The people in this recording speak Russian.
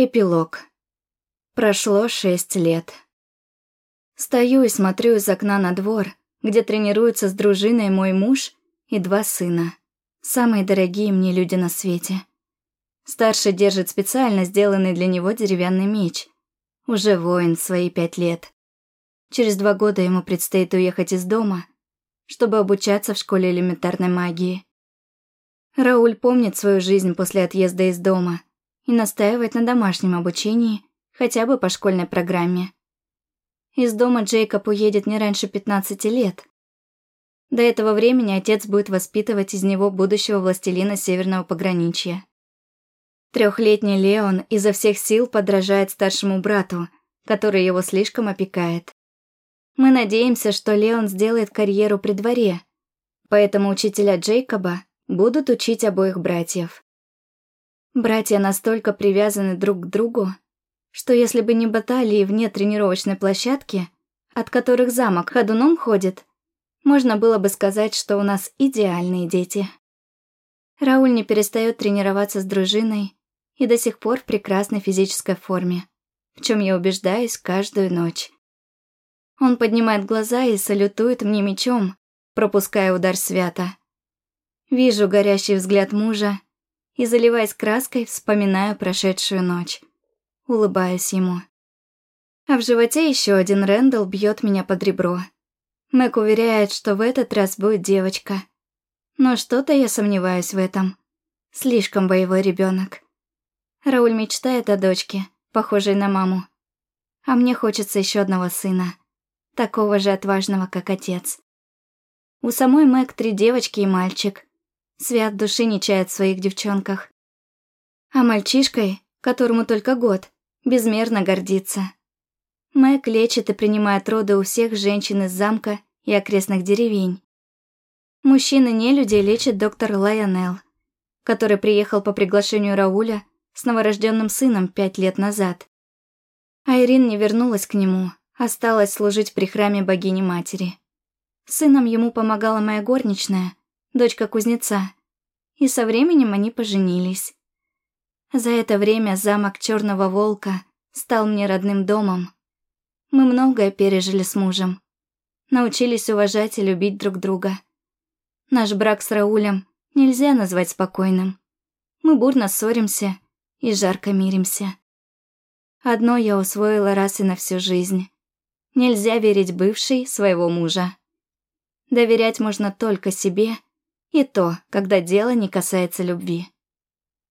Эпилог. Прошло шесть лет. Стою и смотрю из окна на двор, где тренируются с дружиной мой муж и два сына. Самые дорогие мне люди на свете. Старший держит специально сделанный для него деревянный меч. Уже воин свои пять лет. Через два года ему предстоит уехать из дома, чтобы обучаться в школе элементарной магии. Рауль помнит свою жизнь после отъезда из дома – и настаивать на домашнем обучении, хотя бы по школьной программе. Из дома Джейкоб уедет не раньше 15 лет. До этого времени отец будет воспитывать из него будущего властелина Северного пограничья. Трехлетний Леон изо всех сил подражает старшему брату, который его слишком опекает. Мы надеемся, что Леон сделает карьеру при дворе, поэтому учителя Джейкоба будут учить обоих братьев. Братья настолько привязаны друг к другу, что если бы не баталии вне тренировочной площадки, от которых замок ходуном ходит, можно было бы сказать, что у нас идеальные дети. Рауль не перестает тренироваться с дружиной и до сих пор в прекрасной физической форме, в чем я убеждаюсь каждую ночь. Он поднимает глаза и салютует мне мечом, пропуская удар свято. Вижу горящий взгляд мужа и, заливаясь краской, вспоминаю прошедшую ночь. Улыбаюсь ему. А в животе еще один Рэндалл бьет меня под ребро. Мэг уверяет, что в этот раз будет девочка. Но что-то я сомневаюсь в этом. Слишком боевой ребенок. Рауль мечтает о дочке, похожей на маму. А мне хочется еще одного сына, такого же отважного, как отец. У самой Мэг три девочки и мальчик. Свят души не чает в своих девчонках. А мальчишкой, которому только год, безмерно гордится. Мэг лечит и принимает роды у всех женщин из замка и окрестных деревень. Мужчины не людей лечит доктор Лайонел, который приехал по приглашению Рауля с новорожденным сыном пять лет назад. Айрин не вернулась к нему, осталась служить при храме богини-матери. Сыном ему помогала моя горничная, дочка кузнеца, и со временем они поженились. За это время замок Черного Волка стал мне родным домом. Мы многое пережили с мужем. Научились уважать и любить друг друга. Наш брак с Раулем нельзя назвать спокойным. Мы бурно ссоримся и жарко миримся. Одно я усвоила раз и на всю жизнь. Нельзя верить бывшей своего мужа. Доверять можно только себе — и то, когда дело не касается любви.